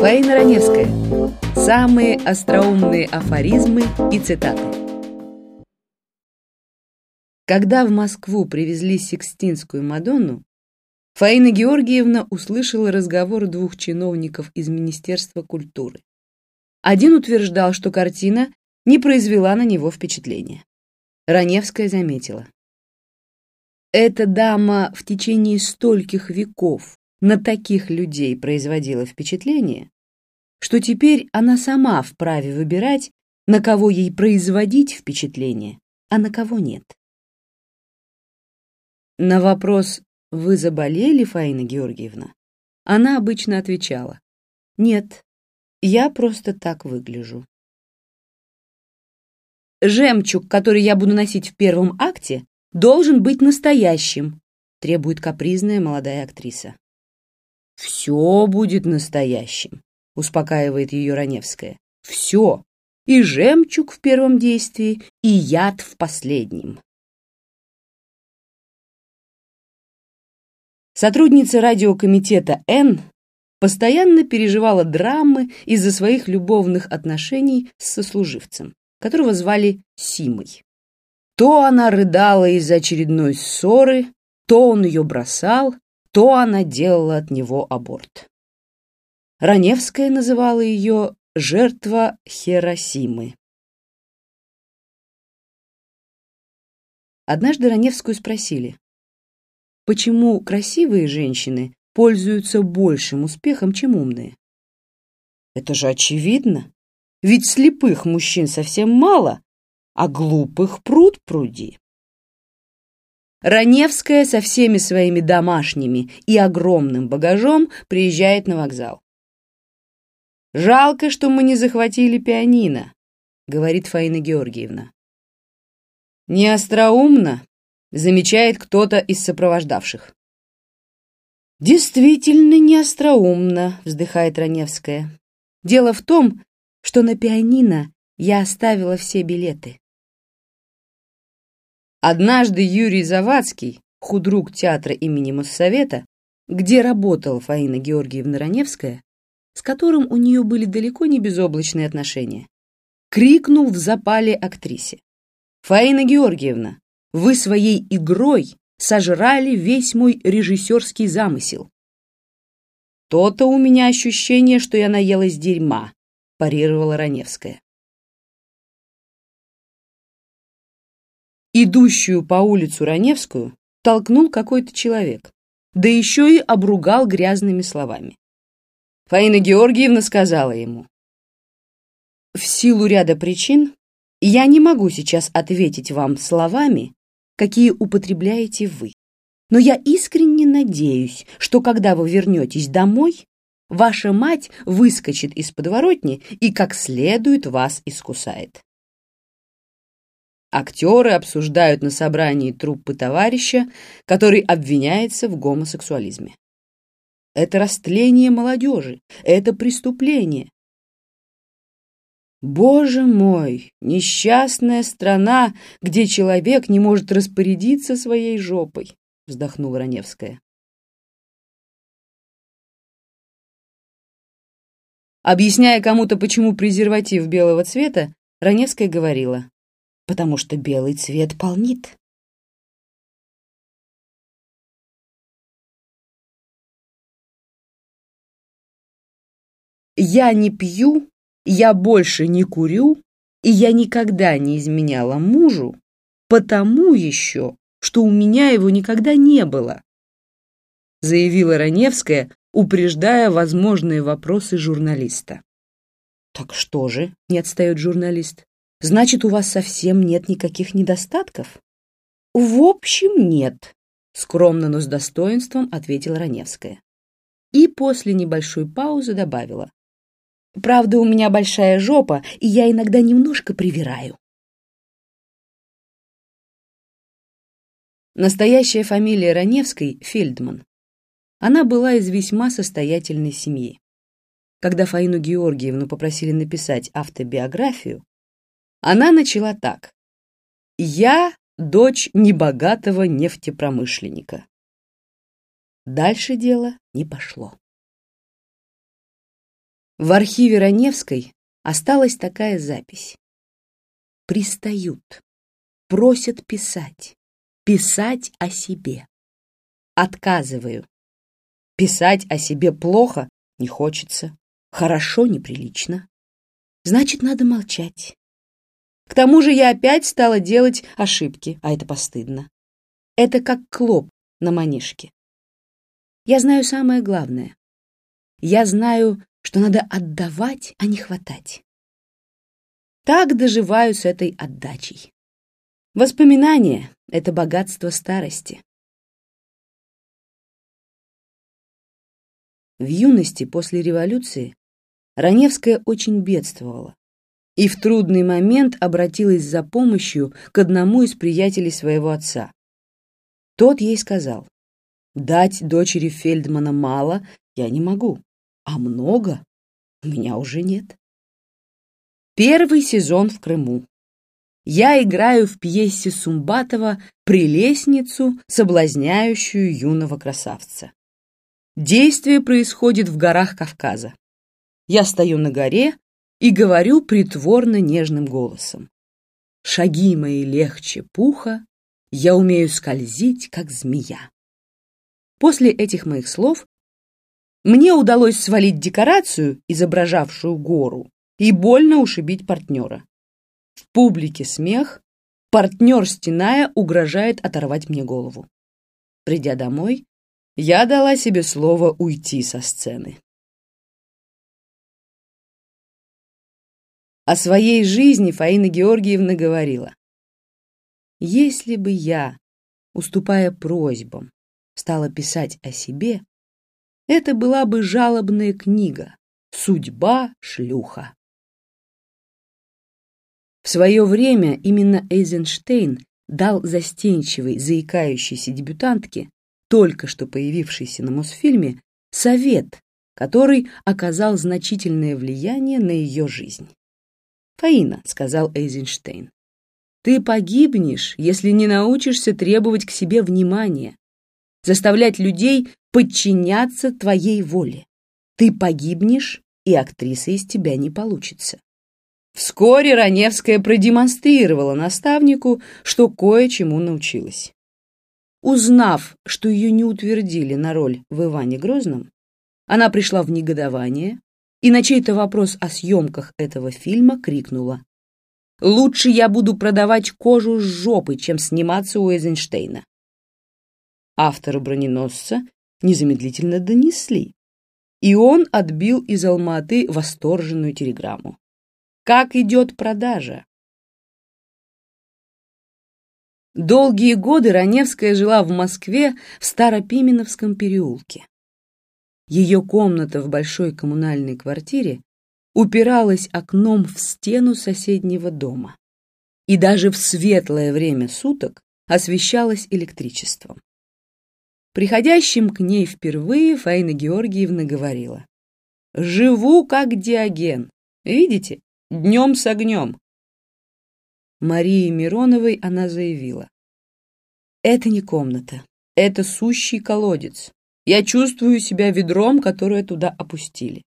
Фаина Раневская. Самые остроумные афоризмы и цитаты. Когда в Москву привезли Сикстинскую Мадонну, Фаина Георгиевна услышала разговор двух чиновников из Министерства культуры. Один утверждал, что картина не произвела на него впечатления. Раневская заметила. Эта дама в течение стольких веков на таких людей производила впечатление, что теперь она сама вправе выбирать, на кого ей производить впечатление, а на кого нет. На вопрос «Вы заболели, Фаина Георгиевна?» она обычно отвечала «Нет, я просто так выгляжу». «Жемчуг, который я буду носить в первом акте, должен быть настоящим», требует капризная молодая актриса. «Все будет настоящим», — успокаивает ее Раневская. «Все. И жемчуг в первом действии, и яд в последнем». Сотрудница радиокомитета «Н» постоянно переживала драмы из-за своих любовных отношений с сослуживцем, которого звали Симой. То она рыдала из-за очередной ссоры, то он ее бросал, то она делала от него аборт. Раневская называла ее «жертва Хиросимы». Однажды Раневскую спросили, почему красивые женщины пользуются большим успехом, чем умные. Это же очевидно, ведь слепых мужчин совсем мало, а глупых пруд пруди. Раневская со всеми своими домашними и огромным багажом приезжает на вокзал. «Жалко, что мы не захватили пианино», — говорит Фаина Георгиевна. «Не остроумно», замечает кто-то из сопровождавших. «Действительно не остроумно», — вздыхает Раневская. «Дело в том, что на пианино я оставила все билеты». Однажды Юрий Завадский, худрук театра имени Моссовета, где работала Фаина Георгиевна Раневская, с которым у нее были далеко не безоблачные отношения, крикнул в запале актрисе. «Фаина Георгиевна, вы своей игрой сожрали весь мой режиссерский замысел. То-то у меня ощущение, что я наелась дерьма, парировала Раневская. Идущую по улицу Раневскую толкнул какой-то человек, да еще и обругал грязными словами. Фаина Георгиевна сказала ему, «В силу ряда причин я не могу сейчас ответить вам словами, какие употребляете вы. Но я искренне надеюсь, что когда вы вернетесь домой, ваша мать выскочит из подворотни и как следует вас искусает. Актеры обсуждают на собрании труппы товарища, который обвиняется в гомосексуализме. Это растление молодежи, это преступление, Боже мой, несчастная страна, где человек не может распорядиться своей жопой, вздохнула Раневская. Объясняя кому-то, почему презерватив белого цвета, Раневская говорила, потому что белый цвет полнит. Я не пью я больше не курю, и я никогда не изменяла мужу, потому еще, что у меня его никогда не было, заявила Раневская, упреждая возможные вопросы журналиста. Так что же, не отстает журналист, значит, у вас совсем нет никаких недостатков? В общем, нет, скромно, но с достоинством ответила Раневская. И после небольшой паузы добавила. Правда, у меня большая жопа, и я иногда немножко привираю. Настоящая фамилия Раневской — Фельдман. Она была из весьма состоятельной семьи. Когда Фаину Георгиевну попросили написать автобиографию, она начала так. «Я дочь небогатого нефтепромышленника». Дальше дело не пошло. В архиве Раневской осталась такая запись. Пристают, просят писать, писать о себе. Отказываю. Писать о себе плохо не хочется, хорошо неприлично. Значит, надо молчать. К тому же я опять стала делать ошибки, а это постыдно. Это как клоп на манишке. Я знаю самое главное. Я знаю, что надо отдавать, а не хватать. Так доживаю с этой отдачей. Воспоминания — это богатство старости. В юности после революции Раневская очень бедствовала и в трудный момент обратилась за помощью к одному из приятелей своего отца. Тот ей сказал, «Дать дочери Фельдмана мало я не могу, а много у меня уже нет». Первый сезон в Крыму. Я играю в пьесе Сумбатова «Прелестницу, соблазняющую юного красавца». Действие происходит в горах Кавказа. Я стою на горе и говорю притворно нежным голосом. Шаги мои легче пуха, я умею скользить, как змея. После этих моих слов мне удалось свалить декорацию, изображавшую гору, и больно ушибить партнера. В публике смех, партнер, стеная, угрожает оторвать мне голову. Придя домой, я дала себе слово уйти со сцены. О своей жизни Фаина Георгиевна говорила. «Если бы я, уступая просьбам, стала писать о себе, это была бы жалобная книга «Судьба шлюха». В свое время именно Эйзенштейн дал застенчивой, заикающейся дебютантке, только что появившейся на Мосфильме, совет, который оказал значительное влияние на ее жизнь. «Фаина», — сказал Эйзенштейн, — «ты погибнешь, если не научишься требовать к себе внимания, заставлять людей подчиняться твоей воле. Ты погибнешь, и актриса из тебя не получится». Вскоре Раневская продемонстрировала наставнику, что кое-чему научилась. Узнав, что ее не утвердили на роль в Иване Грозном, она пришла в негодование и на чей-то вопрос о съемках этого фильма крикнула «Лучше я буду продавать кожу с жопы, чем сниматься у Эйзенштейна». Автору броненосца незамедлительно донесли, и он отбил из Алматы восторженную телеграмму. «Как идет продажа?» Долгие годы Раневская жила в Москве в Старопименовском переулке. Ее комната в большой коммунальной квартире упиралась окном в стену соседнего дома и даже в светлое время суток освещалась электричеством. Приходящим к ней впервые Фаина Георгиевна говорила, «Живу как Диоген, видите, днем с огнем». Марии Мироновой она заявила, «Это не комната, это сущий колодец, я чувствую себя ведром, которое туда опустили.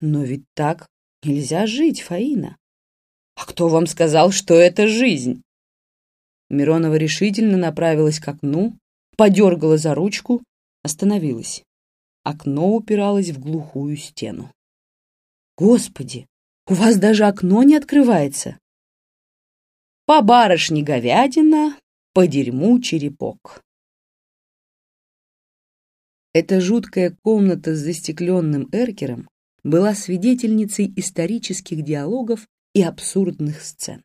Но ведь так нельзя жить, Фаина. А кто вам сказал, что это жизнь? Миронова решительно направилась к окну, подергала за ручку, остановилась. Окно упиралось в глухую стену. Господи, у вас даже окно не открывается. По барышне говядина, по дерьму черепок. Эта жуткая комната с застекленным эркером была свидетельницей исторических диалогов и абсурдных сцен.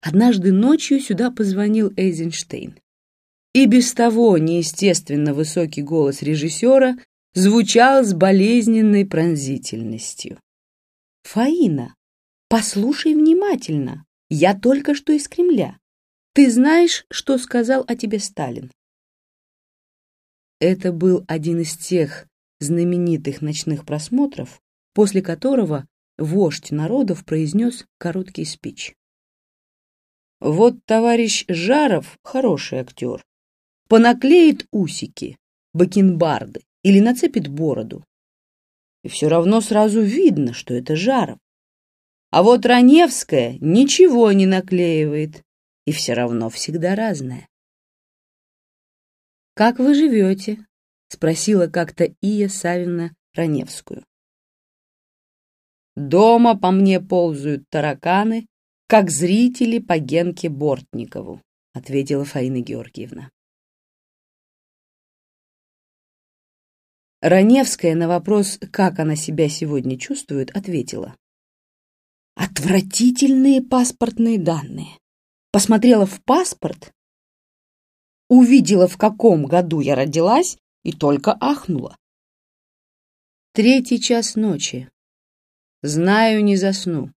Однажды ночью сюда позвонил Эйзенштейн. И без того неестественно высокий голос режиссера звучал с болезненной пронзительностью. «Фаина, послушай внимательно. Я только что из Кремля. Ты знаешь, что сказал о тебе Сталин?» Это был один из тех знаменитых ночных просмотров, после которого вождь народов произнес короткий спич. Вот товарищ Жаров, хороший актер, понаклеит усики, бакенбарды или нацепит бороду. И все равно сразу видно, что это Жаров. А вот Раневская ничего не наклеивает, и все равно всегда разная. «Как вы живете?» — спросила как-то Ия Савина Раневскую. «Дома по мне ползают тараканы, как зрители по Генке Бортникову», — ответила Фаина Георгиевна. Раневская на вопрос, как она себя сегодня чувствует, ответила. «Отвратительные паспортные данные. Посмотрела в паспорт, увидела, в каком году я родилась, и только ахнула. Третий час ночи. Знаю, не засну.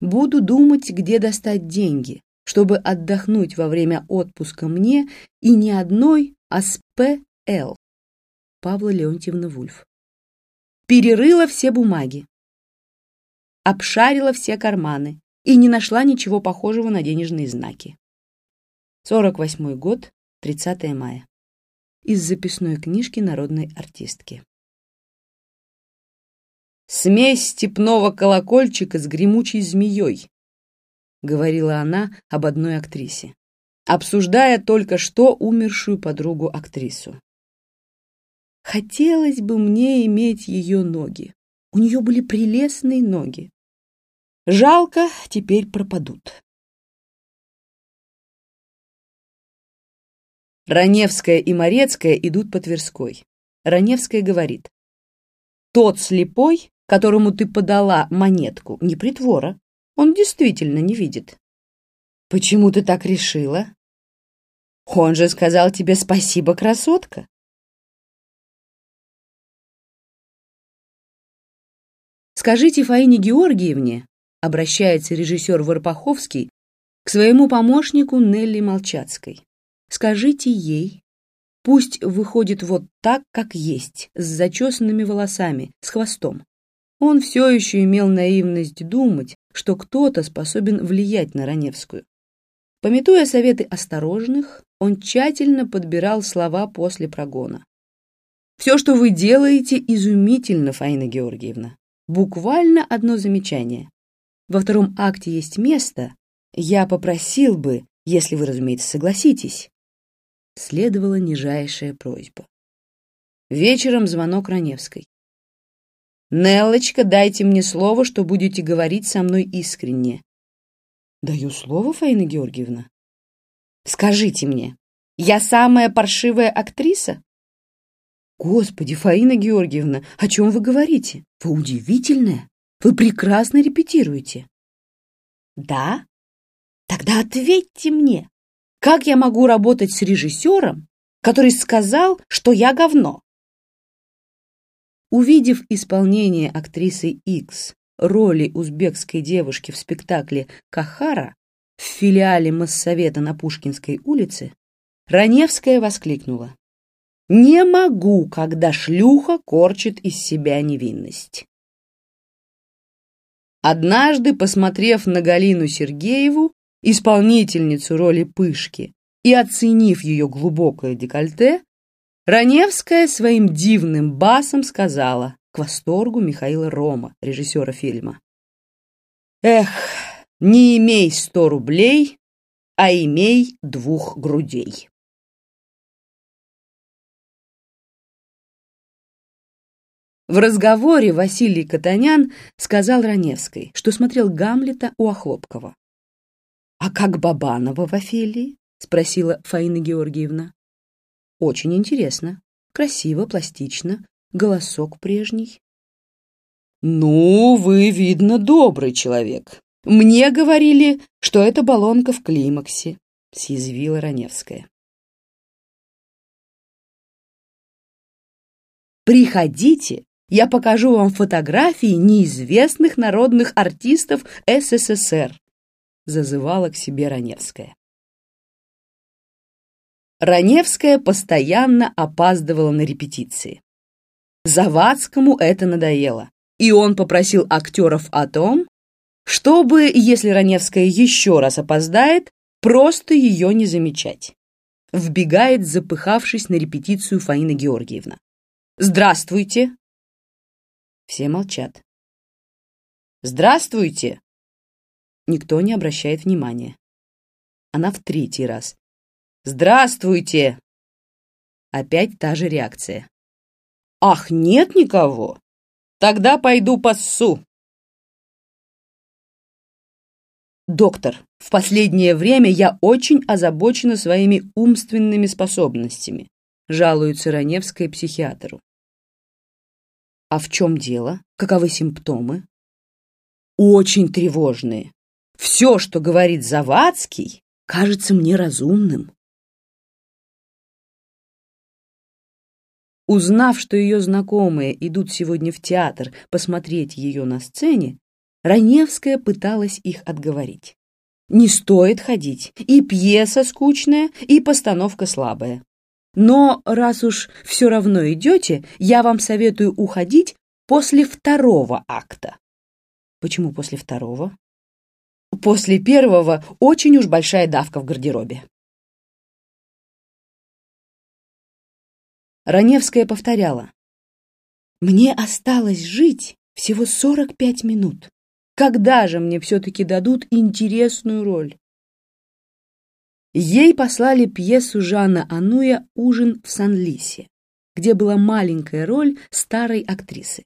Буду думать, где достать деньги, чтобы отдохнуть во время отпуска мне и не одной, а с П.Л. Павла Леонтьевна Вульф. Перерыла все бумаги. Обшарила все карманы и не нашла ничего похожего на денежные знаки. 48 год, 30 мая. Из записной книжки народной артистки. «Смесь степного колокольчика с гремучей змеей», — говорила она об одной актрисе, обсуждая только что умершую подругу-актрису. Хотелось бы мне иметь ее ноги. У нее были прелестные ноги. Жалко, теперь пропадут. Раневская и Морецкая идут по Тверской. Раневская говорит. «Тот слепой, которому ты подала монетку, не притвора. Он действительно не видит». «Почему ты так решила?» «Он же сказал тебе спасибо, красотка». Скажите Фаине Георгиевне, обращается режиссер Варпаховский к своему помощнику Нелли Молчацкой. Скажите ей, пусть выходит вот так, как есть, с зачесанными волосами, с хвостом. Он все еще имел наивность думать, что кто-то способен влиять на Раневскую. Пометуя советы осторожных, он тщательно подбирал слова после прогона. «Все, что вы делаете, изумительно, Фаина Георгиевна. Буквально одно замечание. Во втором акте есть место. Я попросил бы, если вы, разумеется, согласитесь. Следовала нижайшая просьба. Вечером звонок Раневской. «Неллочка, дайте мне слово, что будете говорить со мной искренне». «Даю слово, Фаина Георгиевна?» «Скажите мне, я самая паршивая актриса?» «Господи, Фаина Георгиевна, о чем вы говорите? Вы удивительная. Вы прекрасно репетируете». «Да? Тогда ответьте мне, как я могу работать с режиссером, который сказал, что я говно?» Увидев исполнение актрисы X роли узбекской девушки в спектакле «Кахара» в филиале Моссовета на Пушкинской улице, Раневская воскликнула. Не могу, когда шлюха корчит из себя невинность. Однажды, посмотрев на Галину Сергееву, исполнительницу роли Пышки, и оценив ее глубокое декольте, Раневская своим дивным басом сказала к восторгу Михаила Рома, режиссера фильма. «Эх, не имей сто рублей, а имей двух грудей». В разговоре Василий Катанян сказал Раневской, что смотрел Гамлета у Охлопкова. «А как Бабанова в Офелии?» — спросила Фаина Георгиевна. «Очень интересно. Красиво, пластично. Голосок прежний». «Ну, вы, видно, добрый человек. Мне говорили, что это баллонка в климаксе», — съязвила Раневская. «Приходите я покажу вам фотографии неизвестных народных артистов СССР», зазывала к себе Раневская. Раневская постоянно опаздывала на репетиции. Завадскому это надоело, и он попросил актеров о том, чтобы, если Раневская еще раз опоздает, просто ее не замечать. Вбегает, запыхавшись на репетицию Фаина Георгиевна. «Здравствуйте!» Все молчат. «Здравствуйте!» Никто не обращает внимания. Она в третий раз. «Здравствуйте!» Опять та же реакция. «Ах, нет никого? Тогда пойду поссу!» «Доктор, в последнее время я очень озабочена своими умственными способностями», жалуется Раневская психиатру. «А в чем дело? Каковы симптомы?» «Очень тревожные. Все, что говорит Завадский, кажется мне разумным». Узнав, что ее знакомые идут сегодня в театр посмотреть ее на сцене, Раневская пыталась их отговорить. Не стоит ходить, и пьеса скучная, и постановка слабая. Но раз уж все равно идете, я вам советую уходить после второго акта. Почему после второго? После первого очень уж большая давка в гардеробе. Раневская повторяла. «Мне осталось жить всего 45 минут. Когда же мне все-таки дадут интересную роль? Ей послали пьесу Жана Ануя «Ужин в Сан-Лисе», где была маленькая роль старой актрисы.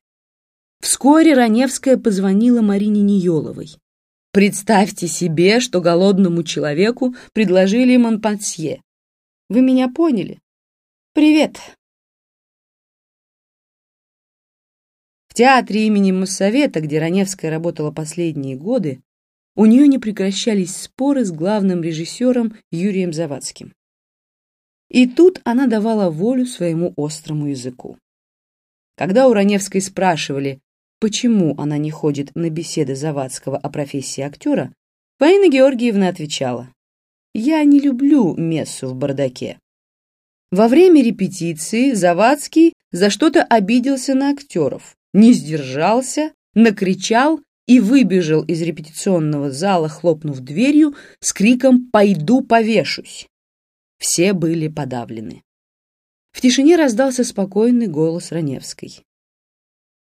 Вскоре Раневская позвонила Марине Ниеловой. Представьте себе, что голодному человеку предложили Монпансье. Вы меня поняли? Привет, В театре имени Моссовета, где Раневская работала последние годы, у нее не прекращались споры с главным режиссером Юрием Завадским. И тут она давала волю своему острому языку. Когда у Раневской спрашивали, почему она не ходит на беседы Завадского о профессии актера, Фаина Георгиевна отвечала, «Я не люблю мессу в бардаке». Во время репетиции Завадский за что-то обиделся на актеров, не сдержался, накричал и выбежал из репетиционного зала, хлопнув дверью, с криком «Пойду повешусь!». Все были подавлены. В тишине раздался спокойный голос Раневской.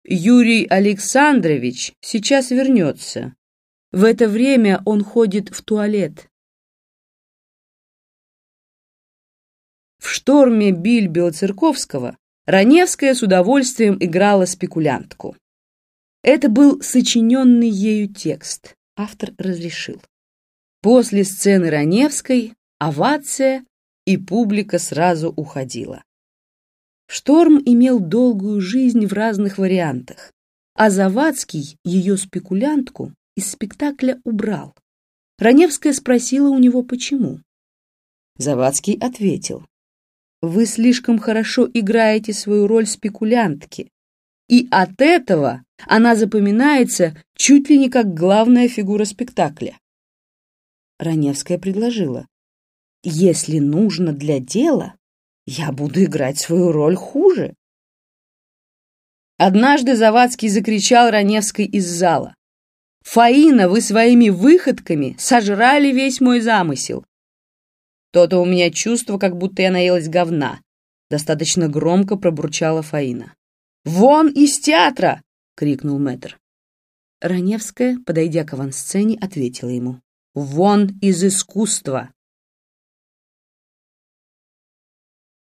«Юрий Александрович сейчас вернется. В это время он ходит в туалет». В шторме Бильбио-Церковского Раневская с удовольствием играла спекулянтку. Это был сочиненный ею текст. Автор разрешил. После сцены Раневской овация, и публика сразу уходила. Шторм имел долгую жизнь в разных вариантах, а Завадский ее спекулянтку из спектакля убрал. Раневская спросила у него, почему. Завадский ответил, вы слишком хорошо играете свою роль спекулянтки, и от этого она запоминается чуть ли не как главная фигура спектакля. Раневская предложила, если нужно для дела, я буду играть свою роль хуже. Однажды Завадский закричал Раневской из зала. «Фаина, вы своими выходками сожрали весь мой замысел. То-то у меня чувство, как будто я наелась говна. Достаточно громко пробурчала Фаина. «Вон из театра!» — крикнул мэтр. Раневская, подойдя к авансцене, ответила ему. «Вон из искусства!»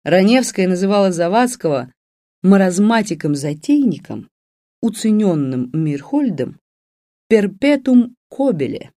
Раневская называла Завадского маразматиком-затейником, уцененным Мирхольдом, перпетум кобеле.